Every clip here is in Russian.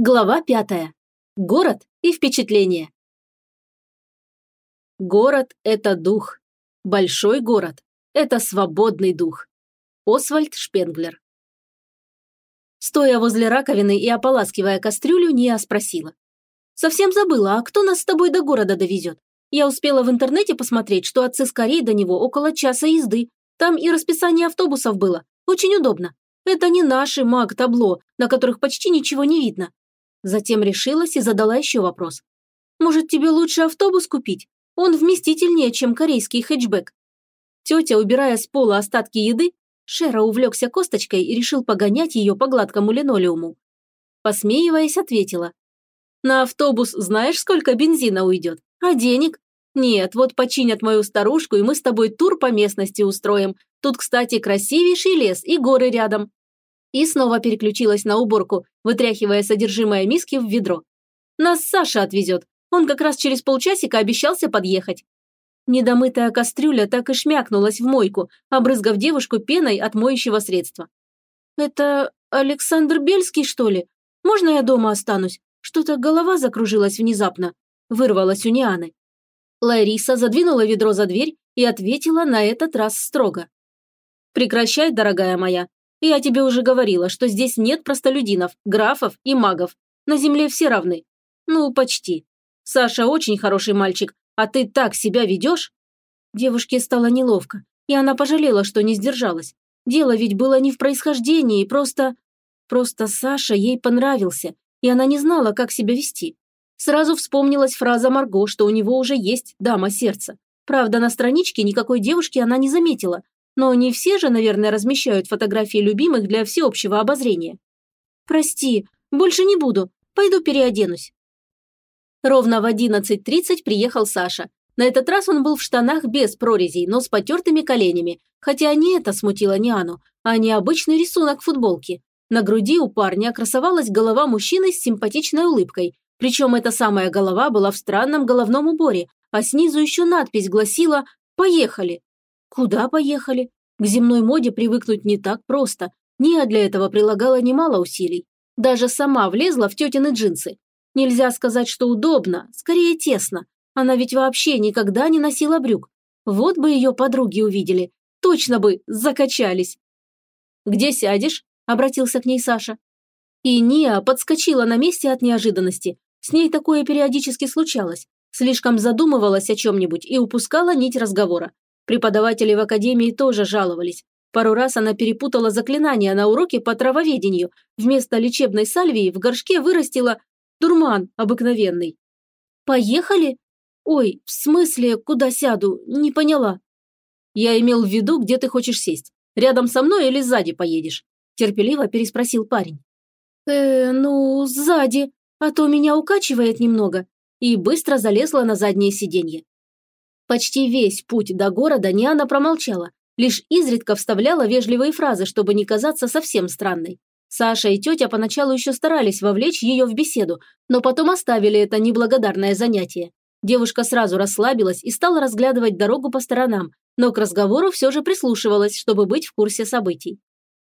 Глава пятая. Город и впечатление. Город – это дух. Большой город – это свободный дух. Освальд Шпенглер. Стоя возле раковины и ополаскивая кастрюлю, Ния спросила. «Совсем забыла, а кто нас с тобой до города довезет? Я успела в интернете посмотреть, что от Цискарей до него около часа езды. Там и расписание автобусов было. Очень удобно. Это не наши маг-табло, на которых почти ничего не видно. Затем решилась и задала еще вопрос. «Может, тебе лучше автобус купить? Он вместительнее, чем корейский хэтчбэк». Тетя, убирая с пола остатки еды, Шера увлекся косточкой и решил погонять ее по гладкому линолеуму. Посмеиваясь, ответила. «На автобус знаешь, сколько бензина уйдет? А денег? Нет, вот починят мою старушку, и мы с тобой тур по местности устроим. Тут, кстати, красивейший лес и горы рядом. И снова переключилась на уборку, вытряхивая содержимое миски в ведро. «Нас Саша отвезет. Он как раз через полчасика обещался подъехать». Недомытая кастрюля так и шмякнулась в мойку, обрызгав девушку пеной от моющего средства. «Это Александр Бельский, что ли? Можно я дома останусь? Что-то голова закружилась внезапно», – вырвалась у Нианы. Лариса задвинула ведро за дверь и ответила на этот раз строго. «Прекращай, дорогая моя. Я тебе уже говорила, что здесь нет простолюдинов, графов и магов. На земле все равны. Ну, почти. Саша очень хороший мальчик, а ты так себя ведешь?» Девушке стало неловко, и она пожалела, что не сдержалась. Дело ведь было не в происхождении, просто... Просто Саша ей понравился, и она не знала, как себя вести. Сразу вспомнилась фраза Марго, что у него уже есть дама сердца. Правда, на страничке никакой девушки она не заметила, но не все же, наверное, размещают фотографии любимых для всеобщего обозрения. «Прости, больше не буду. Пойду переоденусь». Ровно в 11.30 приехал Саша. На этот раз он был в штанах без прорезей, но с потертыми коленями, хотя не это смутило Ниану, а необычный рисунок футболки. На груди у парня красовалась голова мужчины с симпатичной улыбкой, причем эта самая голова была в странном головном уборе, а снизу еще надпись гласила «Поехали». Куда поехали? К земной моде привыкнуть не так просто. Ния для этого прилагала немало усилий. Даже сама влезла в тетины джинсы. Нельзя сказать, что удобно, скорее тесно. Она ведь вообще никогда не носила брюк. Вот бы ее подруги увидели. Точно бы закачались. «Где сядешь?» – обратился к ней Саша. И Ния подскочила на месте от неожиданности. С ней такое периодически случалось. Слишком задумывалась о чем-нибудь и упускала нить разговора. Преподаватели в академии тоже жаловались. Пару раз она перепутала заклинания на уроке по травоведению. Вместо лечебной сальвии в горшке вырастила дурман обыкновенный. «Поехали? Ой, в смысле, куда сяду? Не поняла». «Я имел в виду, где ты хочешь сесть. Рядом со мной или сзади поедешь?» Терпеливо переспросил парень. «Э, ну, сзади, а то меня укачивает немного». И быстро залезла на заднее сиденье. Почти весь путь до города Ниана промолчала, лишь изредка вставляла вежливые фразы, чтобы не казаться совсем странной. Саша и тетя поначалу еще старались вовлечь ее в беседу, но потом оставили это неблагодарное занятие. Девушка сразу расслабилась и стала разглядывать дорогу по сторонам, но к разговору все же прислушивалась, чтобы быть в курсе событий.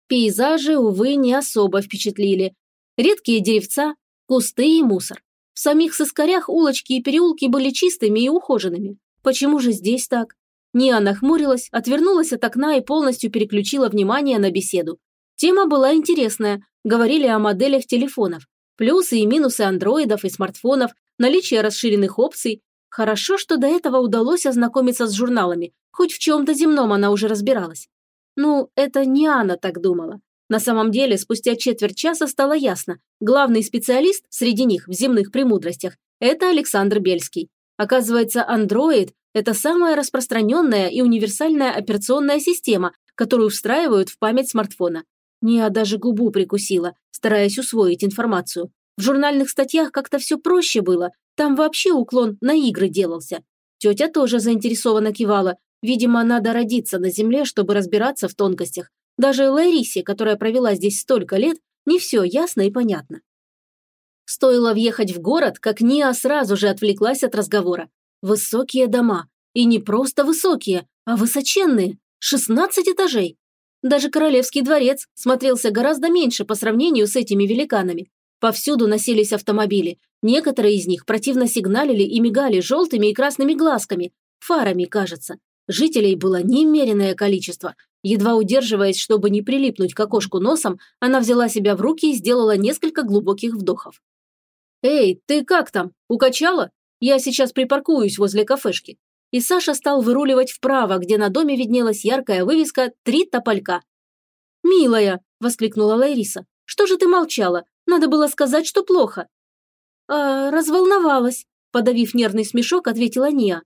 Пейзажи, увы, не особо впечатлили. Редкие деревца, кусты и мусор. В самих соскорях улочки и переулки были чистыми и ухоженными. Почему же здесь так? Ния нахмурилась, отвернулась от окна и полностью переключила внимание на беседу. Тема была интересная, говорили о моделях телефонов, плюсы и минусы андроидов и смартфонов, наличие расширенных опций. Хорошо, что до этого удалось ознакомиться с журналами, хоть в чем-то земном она уже разбиралась. Ну, это не она так думала. На самом деле, спустя четверть часа стало ясно, главный специалист среди них в земных премудростях – это Александр Бельский. Оказывается, Android – это самая распространенная и универсальная операционная система, которую встраивают в память смартфона. Ния даже губу прикусила, стараясь усвоить информацию. В журнальных статьях как-то все проще было, там вообще уклон на игры делался. Тетя тоже заинтересованно кивала. Видимо, надо родиться на земле, чтобы разбираться в тонкостях. Даже Ларисе, которая провела здесь столько лет, не все ясно и понятно. Стоило въехать в город, как Ния сразу же отвлеклась от разговора. Высокие дома. И не просто высокие, а высоченные. 16 этажей. Даже королевский дворец смотрелся гораздо меньше по сравнению с этими великанами. Повсюду носились автомобили. Некоторые из них противно сигналили и мигали желтыми и красными глазками. Фарами, кажется. Жителей было немеренное количество. Едва удерживаясь, чтобы не прилипнуть к окошку носом, она взяла себя в руки и сделала несколько глубоких вдохов. «Эй, ты как там? Укачала? Я сейчас припаркуюсь возле кафешки». И Саша стал выруливать вправо, где на доме виднелась яркая вывеска «Три тополька». «Милая!» – воскликнула Лариса. «Что же ты молчала? Надо было сказать, что плохо». «А, разволновалась», – подавив нервный смешок, ответила Ния.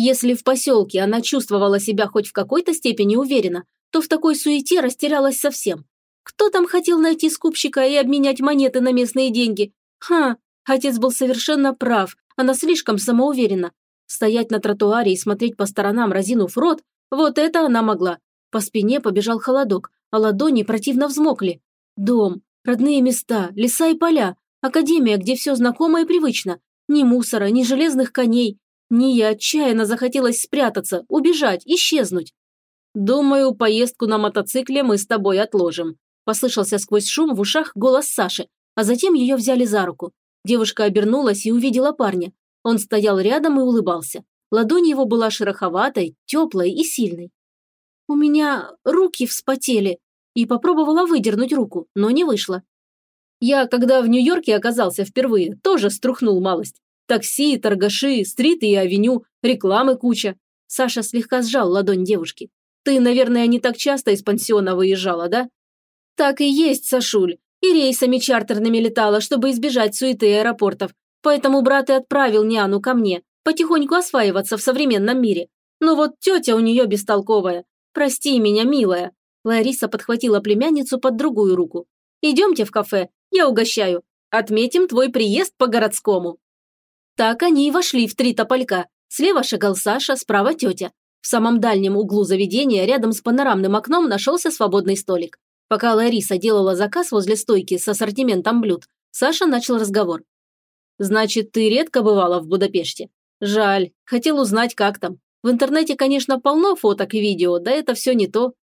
Если в поселке она чувствовала себя хоть в какой-то степени уверенно, то в такой суете растерялась совсем. Кто там хотел найти скупщика и обменять монеты на местные деньги? Ха, отец был совершенно прав, она слишком самоуверена. Стоять на тротуаре и смотреть по сторонам, разинув рот, вот это она могла. По спине побежал холодок, а ладони противно взмокли. Дом, родные места, леса и поля, академия, где все знакомо и привычно. Ни мусора, ни железных коней, Ния отчаянно захотелось спрятаться, убежать, исчезнуть. «Думаю, поездку на мотоцикле мы с тобой отложим», послышался сквозь шум в ушах голос Саши, а затем ее взяли за руку. Девушка обернулась и увидела парня. Он стоял рядом и улыбался. Ладонь его была шероховатой, теплой и сильной. «У меня руки вспотели», и попробовала выдернуть руку, но не вышло. Я, когда в Нью-Йорке оказался впервые, тоже струхнул малость. Такси, торгаши, стриты и авеню, рекламы куча. Саша слегка сжал ладонь девушки. Ты, наверное, не так часто из пансиона выезжала, да? Так и есть, Сашуль. И рейсами чартерными летала, чтобы избежать суеты аэропортов. Поэтому брат и отправил Няну ко мне, потихоньку осваиваться в современном мире. Но вот тетя у нее бестолковая. Прости меня, милая. Лариса подхватила племянницу под другую руку. Идемте в кафе, я угощаю. Отметим твой приезд по-городскому. Так они и вошли в три тополька. Слева шагал Саша, справа тетя. В самом дальнем углу заведения, рядом с панорамным окном, нашелся свободный столик. Пока Лариса делала заказ возле стойки с ассортиментом блюд, Саша начал разговор. «Значит, ты редко бывала в Будапеште? Жаль, хотел узнать, как там. В интернете, конечно, полно фоток и видео, да это все не то».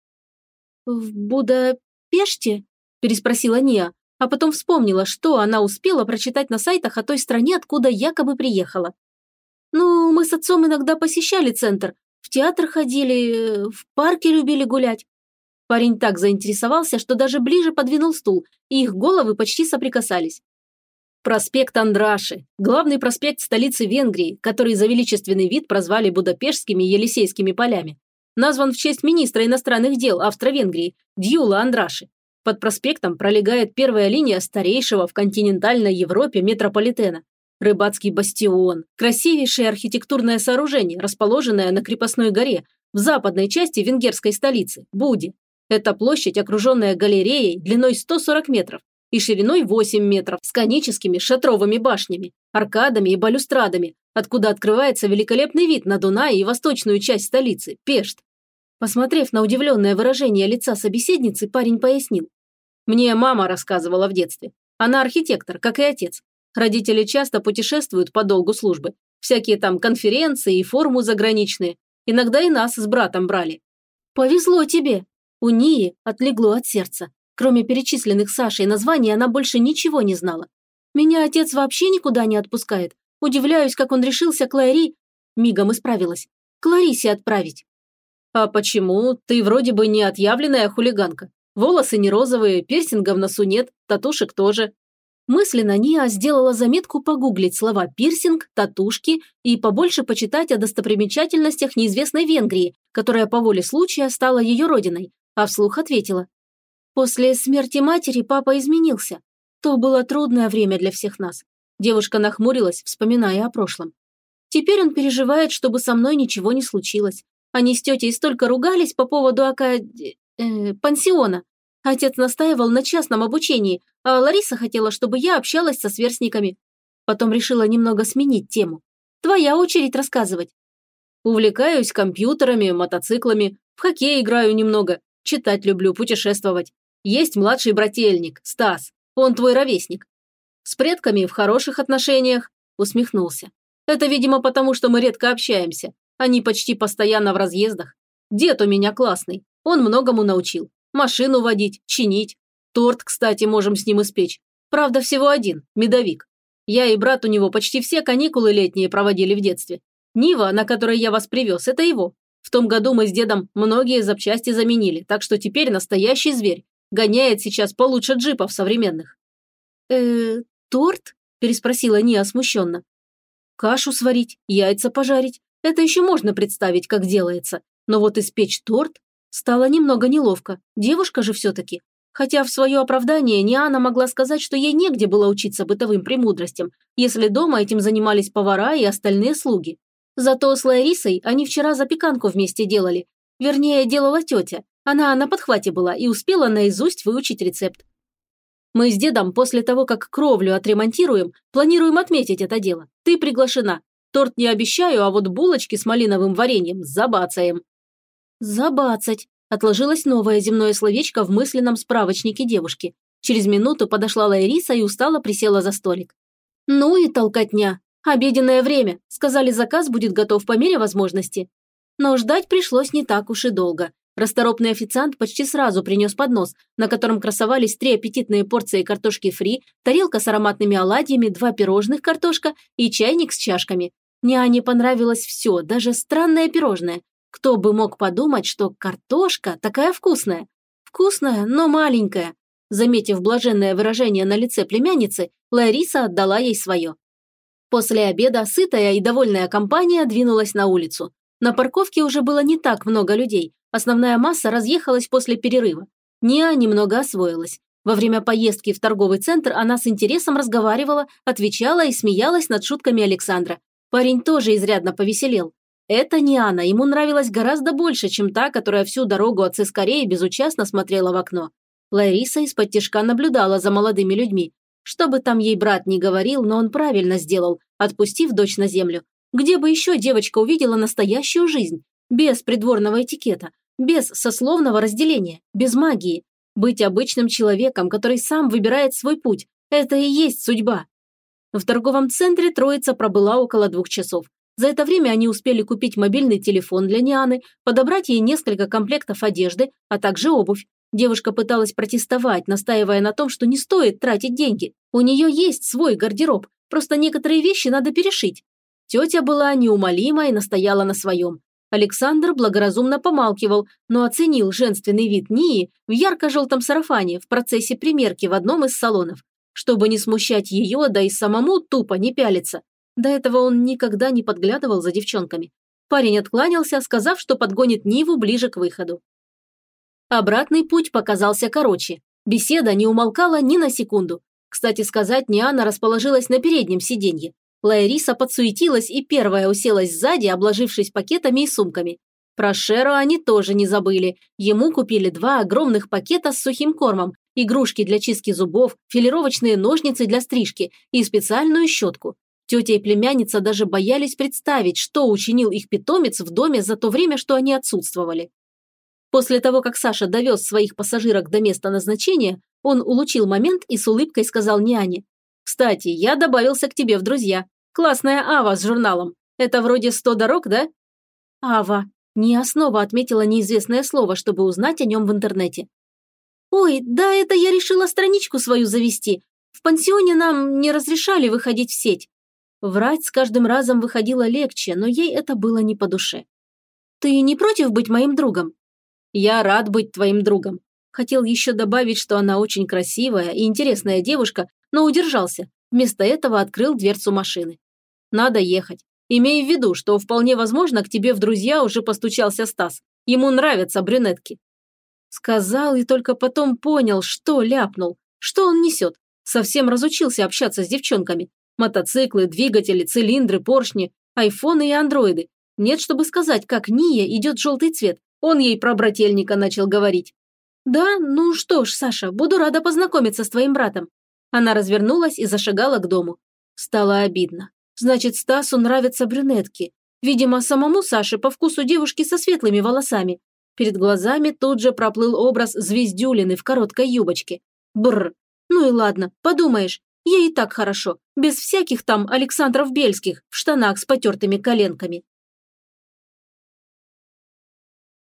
«В Будапеште?» – переспросила Ния, а потом вспомнила, что она успела прочитать на сайтах о той стране, откуда якобы приехала. «Ну, мы с отцом иногда посещали центр, в театр ходили, в парке любили гулять». Парень так заинтересовался, что даже ближе подвинул стул, и их головы почти соприкасались. Проспект Андраши, главный проспект столицы Венгрии, который за величественный вид прозвали Будапештскими Елисейскими полями. Назван в честь министра иностранных дел Австро-Венгрии Дьюла Андраши. Под проспектом пролегает первая линия старейшего в континентальной Европе метрополитена. Рыбацкий бастион – красивейшее архитектурное сооружение, расположенное на крепостной горе в западной части венгерской столицы – Буди. Это площадь, окруженная галереей длиной 140 метров и шириной 8 метров с коническими шатровыми башнями, аркадами и балюстрадами, откуда открывается великолепный вид на Дунай и восточную часть столицы – Пешт. Посмотрев на удивленное выражение лица собеседницы, парень пояснил. Мне мама рассказывала в детстве. Она архитектор, как и отец. Родители часто путешествуют по долгу службы. Всякие там конференции и форумы заграничные. Иногда и нас с братом брали. Повезло тебе. У Нии отлегло от сердца. Кроме перечисленных Сашей названий, она больше ничего не знала. Меня отец вообще никуда не отпускает. Удивляюсь, как он решился Клари... Мигом исправилась. К Ларисе отправить. А почему? Ты вроде бы не отъявленная хулиганка. Волосы не розовые, пирсинга в носу нет, татушек тоже. Мысленно Ния сделала заметку погуглить слова «пирсинг», «татушки» и побольше почитать о достопримечательностях неизвестной Венгрии, которая по воле случая стала ее родиной, а вслух ответила. После смерти матери папа изменился. То было трудное время для всех нас. Девушка нахмурилась, вспоминая о прошлом. Теперь он переживает, чтобы со мной ничего не случилось. Они с тетей столько ругались по поводу ака э, пансиона. Отец настаивал на частном обучении, а Лариса хотела, чтобы я общалась со сверстниками. Потом решила немного сменить тему. Твоя очередь рассказывать. Увлекаюсь компьютерами, мотоциклами, в хоккей играю немного, читать люблю, путешествовать. Есть младший брательник, Стас, он твой ровесник. С предками в хороших отношениях, усмехнулся. Это, видимо, потому, что мы редко общаемся. Они почти постоянно в разъездах. Дед у меня классный, он многому научил. Машину водить, чинить. Торт, кстати, можем с ним испечь. Правда, всего один, медовик. Я и брат у него почти все каникулы летние проводили в детстве. Нива, на которой я вас привез, это его. В том году мы с дедом многие запчасти заменили, так что теперь настоящий зверь. Гоняет сейчас получше джипов современных. э торт?» – переспросила Ния смущенно. «Кашу сварить, яйца пожарить. Это еще можно представить, как делается. Но вот испечь торт стало немного неловко. Девушка же все-таки. Хотя в свое оправдание Ниана могла сказать, что ей негде было учиться бытовым премудростям, если дома этим занимались повара и остальные слуги. Зато с Ларисой они вчера запеканку вместе делали. Вернее, делала тетя. Она на подхвате была и успела наизусть выучить рецепт. Мы с дедом после того, как кровлю отремонтируем, планируем отметить это дело. Ты приглашена. Торт не обещаю, а вот булочки с малиновым вареньем забацаем». «Забацать», – отложилось новое земное словечко в мысленном справочнике девушки. Через минуту подошла Лариса и устало присела за столик. «Ну и толкотня. Обеденное время. Сказали, заказ будет готов по мере возможности. Но ждать пришлось не так уж и долго. Расторопный официант почти сразу принес поднос, на котором красовались три аппетитные порции картошки фри, тарелка с ароматными оладьями, два пирожных картошка и чайник с чашками. Няне понравилось все, даже странное пирожное. Кто бы мог подумать, что картошка такая вкусная. Вкусная, но маленькая. Заметив блаженное выражение на лице племянницы, Лариса отдала ей свое. После обеда сытая и довольная компания двинулась на улицу. На парковке уже было не так много людей. Основная масса разъехалась после перерыва. Ниа немного освоилась. Во время поездки в торговый центр она с интересом разговаривала, отвечала и смеялась над шутками Александра. Парень тоже изрядно повеселел. Эта Ниана ему нравилась гораздо больше, чем та, которая всю дорогу от Цискореи безучастно смотрела в окно. Лариса из-под тишка наблюдала за молодыми людьми, что бы там ей брат ни говорил, но он правильно сделал, отпустив дочь на землю. Где бы еще девочка увидела настоящую жизнь? Без придворного этикета, без сословного разделения, без магии. Быть обычным человеком, который сам выбирает свой путь – это и есть судьба. В торговом центре троица пробыла около двух часов. За это время они успели купить мобильный телефон для Нианы, подобрать ей несколько комплектов одежды, а также обувь. Девушка пыталась протестовать, настаивая на том, что не стоит тратить деньги. У нее есть свой гардероб, просто некоторые вещи надо перешить. Тетя была неумолима и настояла на своем. Александр благоразумно помалкивал, но оценил женственный вид Нии в ярко-желтом сарафане в процессе примерки в одном из салонов. Чтобы не смущать ее, да и самому тупо не пялиться. До этого он никогда не подглядывал за девчонками. Парень откланялся, сказав, что подгонит Ниву ближе к выходу. Обратный путь показался короче. Беседа не умолкала ни на секунду. Кстати сказать, Ниана расположилась на переднем сиденье. Лайриса подсуетилась и первая уселась сзади, обложившись пакетами и сумками. Про Шеру они тоже не забыли. Ему купили два огромных пакета с сухим кормом, игрушки для чистки зубов, филировочные ножницы для стрижки и специальную щетку. Тетя и племянница даже боялись представить, что учинил их питомец в доме за то время, что они отсутствовали. После того, как Саша довез своих пассажирок до места назначения, он улучил момент и с улыбкой сказал няне. «Кстати, я добавился к тебе в друзья. Классная Ава с журналом. Это вроде «Сто дорог», да?» «Ава». Не основа отметила неизвестное слово, чтобы узнать о нем в интернете. «Ой, да это я решила страничку свою завести. В пансионе нам не разрешали выходить в сеть». Врать с каждым разом выходило легче, но ей это было не по душе. «Ты не против быть моим другом?» Я рад быть твоим другом. Хотел еще добавить, что она очень красивая и интересная девушка, но удержался. Вместо этого открыл дверцу машины. Надо ехать. Имей в виду, что вполне возможно к тебе в друзья уже постучался Стас. Ему нравятся брюнетки. Сказал и только потом понял, что ляпнул. Что он несет? Совсем разучился общаться с девчонками. Мотоциклы, двигатели, цилиндры, поршни, айфоны и андроиды. Нет, чтобы сказать, как Ния идет желтый цвет, он ей про брательника начал говорить. «Да, ну что ж, Саша, буду рада познакомиться с твоим братом». Она развернулась и зашагала к дому. Стало обидно. Значит, Стасу нравятся брюнетки. Видимо, самому Саше по вкусу девушки со светлыми волосами. Перед глазами тут же проплыл образ звездюлины в короткой юбочке. Бррр. Ну и ладно, подумаешь, ей и так хорошо, без всяких там Александров Бельских в штанах с потертыми коленками.